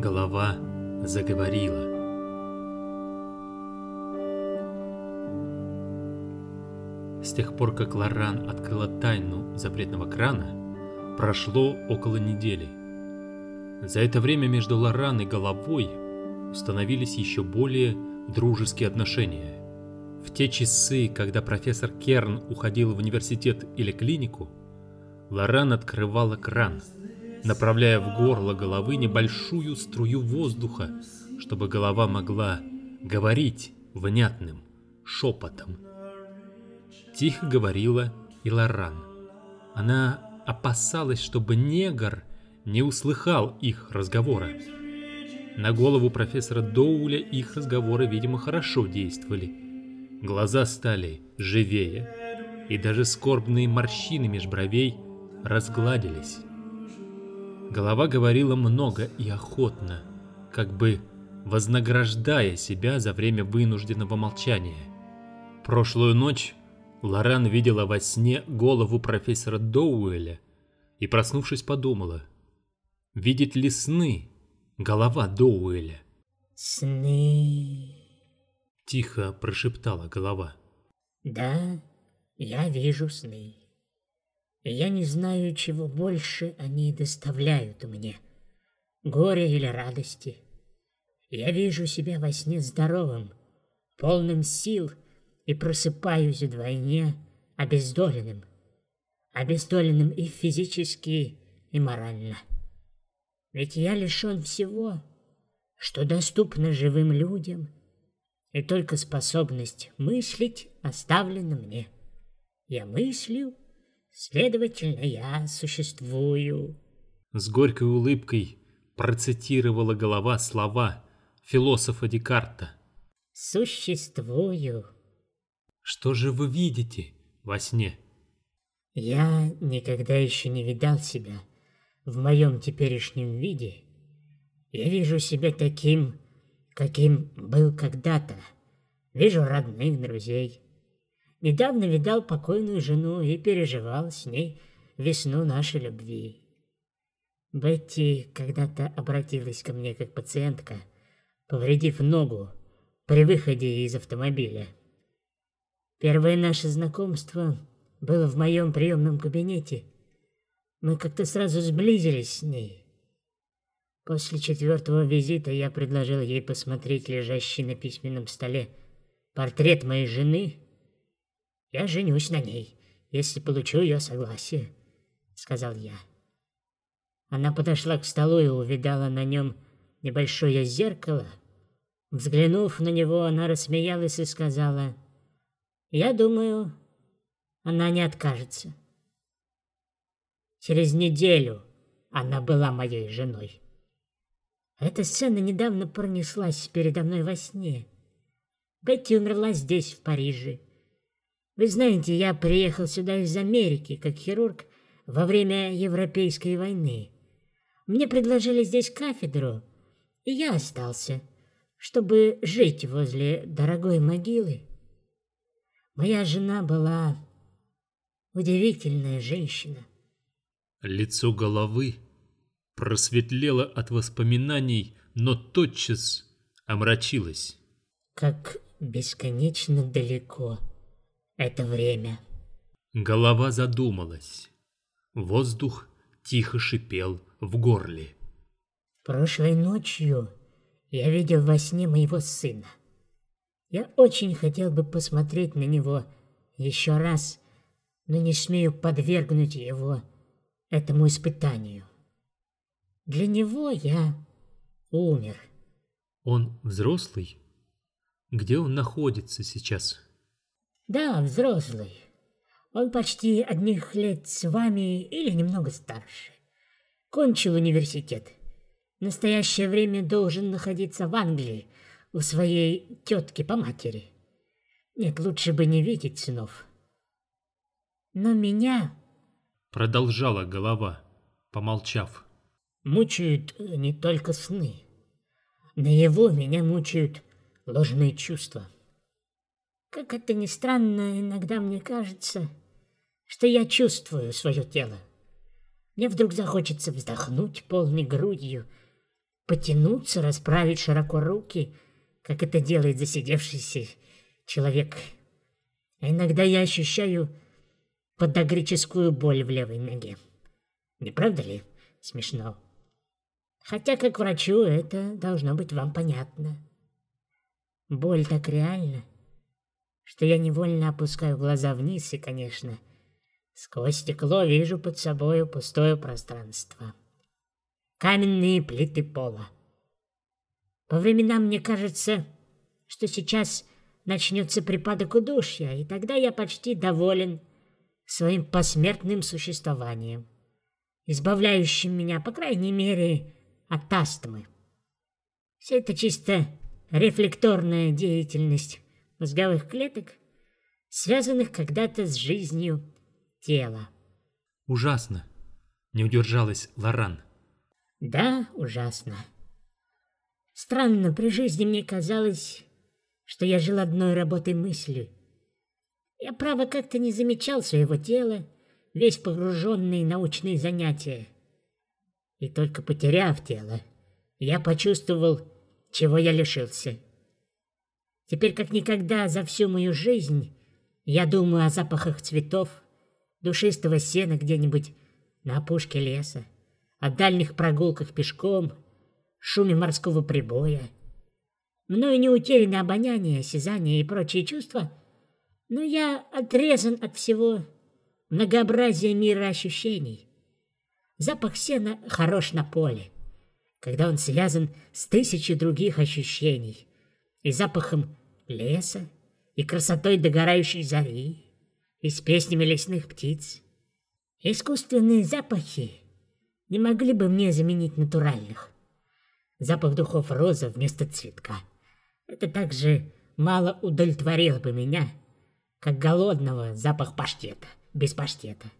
Голова заговорила. С тех пор, как Лоран открыла тайну запретного крана, прошло около недели. За это время между Лоран и головой установились еще более дружеские отношения. В те часы, когда профессор Керн уходил в университет или клинику, Лоран открывала кран, направляя в горло головы небольшую струю воздуха, чтобы голова могла говорить внятным шепотом. Тихо говорила и Лоран. Она опасалась, чтобы негр не услыхал их разговора. На голову профессора Доуля их разговоры, видимо, хорошо действовали. Глаза стали живее, и даже скорбные морщины меж бровей разгладились. Голова говорила много и охотно, как бы вознаграждая себя за время вынужденного молчания. Прошлую ночь Лоран видела во сне голову профессора Доуэля и, проснувшись, подумала, видит ли сны голова Доуэля? «Сны...» — тихо прошептала голова. «Да, я вижу сны. Я не знаю, чего больше они доставляют мне, горе или радости. Я вижу себя во сне здоровым, полным сил и просыпаюсь вдвойне обездоленным. Обездоленным и физически, и морально. Ведь я лишен всего, что доступно живым людям, и только способность мыслить оставлена мне. Я мыслю, следовательно, я существую. С горькой улыбкой процитировала голова слова философа Декарта. Существую. Что же вы видите во сне? Я никогда еще не видал себя в моем теперешнем виде. Я вижу себя таким, каким был когда-то. Вижу родных, друзей. Недавно видал покойную жену и переживал с ней весну нашей любви. Бетти когда-то обратилась ко мне как пациентка, повредив ногу при выходе из автомобиля. Первое наше знакомство было в моем приемном кабинете. Мы как-то сразу сблизились с ней. После четвертого визита я предложил ей посмотреть лежащий на письменном столе портрет моей жены. Я женюсь на ней, если получу ее согласие, сказал я. Она подошла к столу и увидала на нем небольшое зеркало. Взглянув на него, она рассмеялась и сказала — я думаю, она не откажется. Через неделю она была моей женой. Эта сцена недавно пронеслась передо мной во сне. Бетти умерла здесь, в Париже. Вы знаете, я приехал сюда из Америки, как хирург, во время Европейской войны. Мне предложили здесь кафедру, и я остался, чтобы жить возле дорогой могилы. Моя жена была удивительная женщина. Лицо головы просветлело от воспоминаний, но тотчас омрачилось. Как бесконечно далеко это время. Голова задумалась. Воздух тихо шипел в горле. Прошлой ночью я видел во сне моего сына. Я очень хотел бы посмотреть на него еще раз, но не смею подвергнуть его этому испытанию. Для него я умер. Он взрослый? Где он находится сейчас? Да, взрослый. Он почти одних лет с вами или немного старше. Кончил университет. В настоящее время должен находиться в Англии, у своей тетки по матери. Нет, лучше бы не видеть сынов. Но меня... Продолжала голова, помолчав. Мучают не только сны. На его меня мучают ложные чувства. Как это ни странно, иногда мне кажется, что я чувствую свое тело. Мне вдруг захочется вздохнуть полной грудью потянуться, расправить широко руки, как это делает засидевшийся человек. А иногда я ощущаю подагрическую боль в левой ноге. Не правда ли смешно? Хотя, как врачу, это должно быть вам понятно. Боль так реальна, что я невольно опускаю глаза вниз и, конечно, сквозь стекло вижу под собою пустое пространство. Каменные плиты пола. По временам мне кажется, что сейчас начнется припадок удушья, и тогда я почти доволен своим посмертным существованием, избавляющим меня, по крайней мере, от астмы. Все это чисто рефлекторная деятельность мозговых клеток, связанных когда-то с жизнью тела. Ужасно. Не удержалась Лоран. Да, ужасно. Странно, при жизни мне казалось, что я жил одной работой мыслью. Я, право, как-то не замечал своего тела, весь погруженный в научные занятия. И только потеряв тело, я почувствовал, чего я лишился. Теперь как никогда за всю мою жизнь я думаю о запахах цветов, душистого сена где-нибудь на опушке леса, о дальних прогулках пешком, шуме морского прибоя, Мною не утеряно обоняние, осязание и прочие чувства, но я отрезан от всего многообразия мира ощущений. Запах сена хорош на поле, когда он связан с тысячей других ощущений, и запахом леса, и красотой догорающей зари, и с песнями лесных птиц. Искусственные запахи не могли бы мне заменить натуральных. Запах духов роза вместо цветка — это также мало удовлетворило бы меня, как голодного запах паштета, без паштета.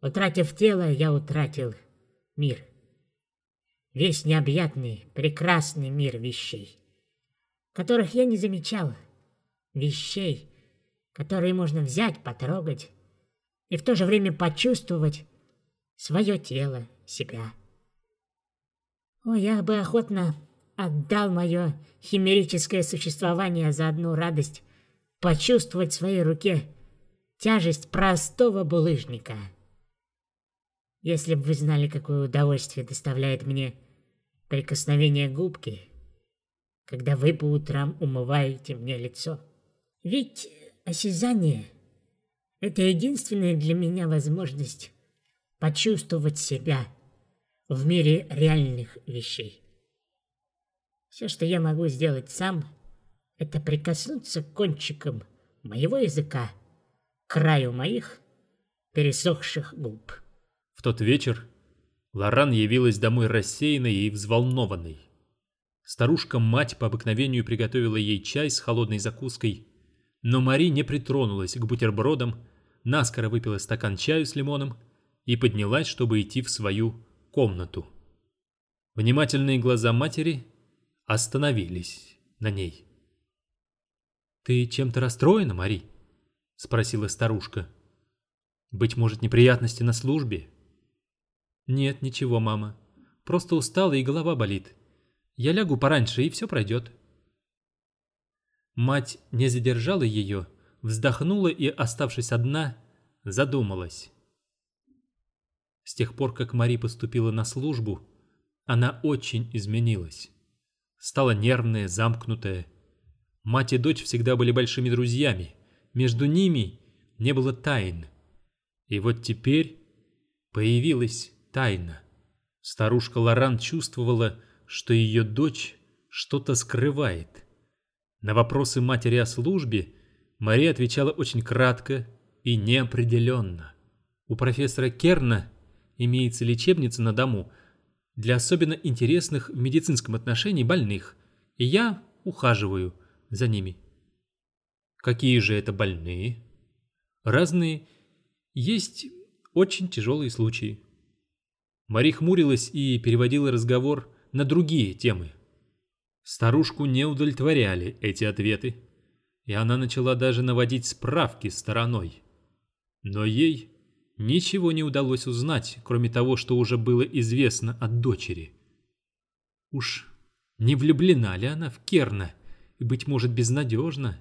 Утратив тело, я утратил мир. Весь необъятный, прекрасный мир вещей, которых я не замечал. Вещей, которые можно взять, потрогать и в то же время почувствовать свое тело, себя. О, я бы охотно отдал мое химерическое существование за одну радость почувствовать в своей руке тяжесть простого булыжника. Если бы вы знали, какое удовольствие доставляет мне прикосновение губки, когда вы по утрам умываете мне лицо. Ведь осязание — это единственная для меня возможность почувствовать себя в мире реальных вещей. Все, что я могу сделать сам, это прикоснуться кончиком моего языка к краю моих пересохших губ. В тот вечер Лоран явилась домой рассеянной и взволнованной. Старушка-мать по обыкновению приготовила ей чай с холодной закуской, но Мари не притронулась к бутербродам, наскоро выпила стакан чаю с лимоном и поднялась, чтобы идти в свою комнату. Внимательные глаза матери остановились на ней. «Ты чем-то расстроена, Мари?» — спросила старушка. «Быть может, неприятности на службе?» «Нет, ничего, мама. Просто устала и голова болит. Я лягу пораньше, и все пройдет». Мать не задержала ее, вздохнула и, оставшись одна, задумалась. С тех пор, как Мари поступила на службу, она очень изменилась стала нервная, замкнутая. Мать и дочь всегда были большими друзьями. Между ними не было тайн. И вот теперь появилась тайна. Старушка Лоран чувствовала, что ее дочь что-то скрывает. На вопросы матери о службе Мария отвечала очень кратко и неопределенно. У профессора Керна имеется лечебница на дому – для особенно интересных в медицинском отношении больных, и я ухаживаю за ними. Какие же это больные? Разные. Есть очень тяжелые случаи. Мари хмурилась и переводила разговор на другие темы. Старушку не удовлетворяли эти ответы, и она начала даже наводить справки стороной. Но ей Ничего не удалось узнать, кроме того, что уже было известно от дочери. Уж не влюблена ли она в Керна? И, быть может, безнадежна?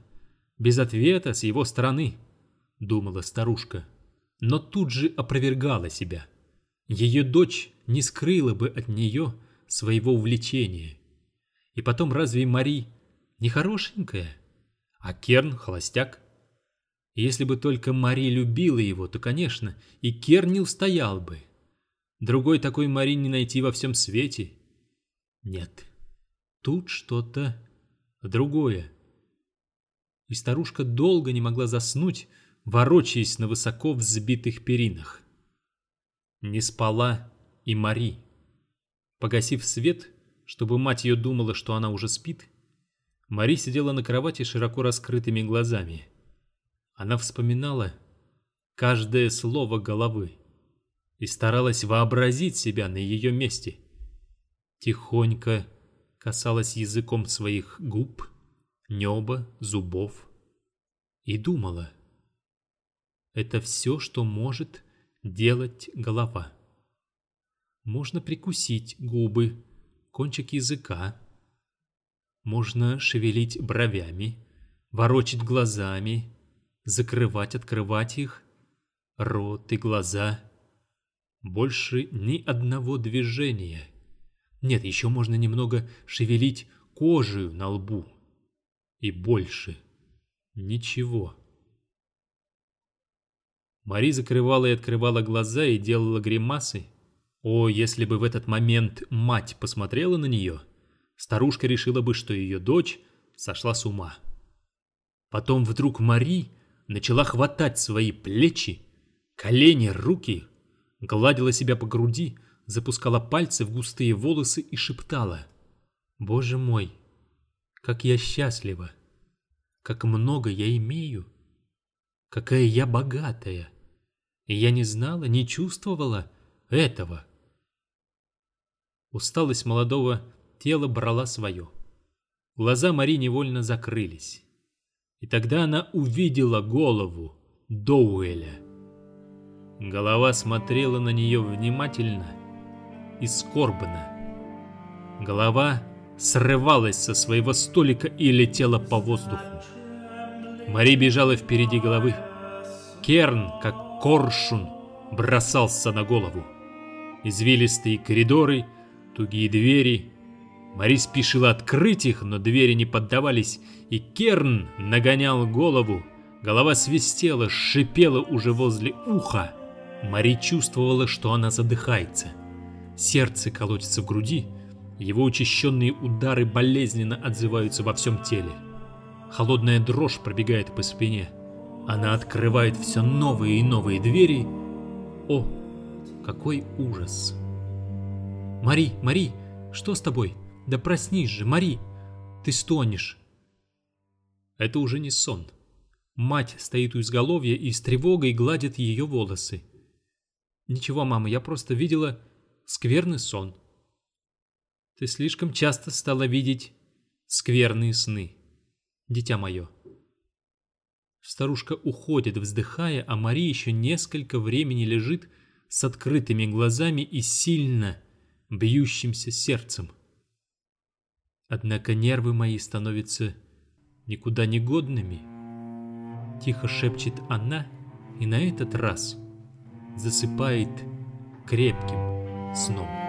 Без ответа с его стороны, думала старушка. Но тут же опровергала себя. Ее дочь не скрыла бы от нее своего увлечения. И потом, разве Мари не хорошенькая? А Керн холостяк? Если бы только Мари любила его, то, конечно, и Керн не устоял бы. Другой такой Мари не найти во всем свете. Нет, тут что-то другое. И старушка долго не могла заснуть, ворочаясь на высоко взбитых перинах. Не спала и Мари. Погасив свет, чтобы мать ее думала, что она уже спит, Мари сидела на кровати широко раскрытыми глазами. Она вспоминала каждое слово головы и старалась вообразить себя на ее месте. Тихонько касалась языком своих губ, неба, зубов и думала. Это все, что может делать голова. Можно прикусить губы, кончик языка, можно шевелить бровями, ворочать глазами, закрывать, открывать их, рот и глаза. Больше ни одного движения. Нет, еще можно немного шевелить кожей на лбу. И больше ничего. Мари закрывала и открывала глаза и делала гримасы. О, если бы в этот момент мать посмотрела на нее, старушка решила бы, что ее дочь сошла с ума. Потом вдруг Мари начала хватать свои плечи, колени, руки, гладила себя по груди, запускала пальцы в густые волосы и шептала. «Боже мой, как я счастлива! Как много я имею! Какая я богатая! И я не знала, не чувствовала этого!» Усталость молодого тела брала свое. Глаза Мари невольно закрылись. И тогда она увидела голову Доуэля. Голова смотрела на нее внимательно и скорбно. Голова срывалась со своего столика и летела по воздуху. Мари бежала впереди головы. Керн, как коршун, бросался на голову. Извилистые коридоры, тугие двери. Мари спешила открыть их, но двери не поддавались, и Керн нагонял голову. Голова свистела, шипела уже возле уха. Мари чувствовала, что она задыхается. Сердце колотится в груди, его учащенные удары болезненно отзываются во всем теле. Холодная дрожь пробегает по спине. Она открывает все новые и новые двери. О, какой ужас! Мари, Мари, что с тобой? Да проснись же, Мари! Ты стонешь. Это уже не сон. Мать стоит у изголовья и с тревогой гладит ее волосы. Ничего, мама, я просто видела скверный сон. Ты слишком часто стала видеть скверные сны, дитя мое. Старушка уходит, вздыхая, а Мари еще несколько времени лежит с открытыми глазами и сильно бьющимся сердцем. Однако нервы мои становятся никуда не годными. Тихо шепчет она и на этот раз засыпает крепким сном.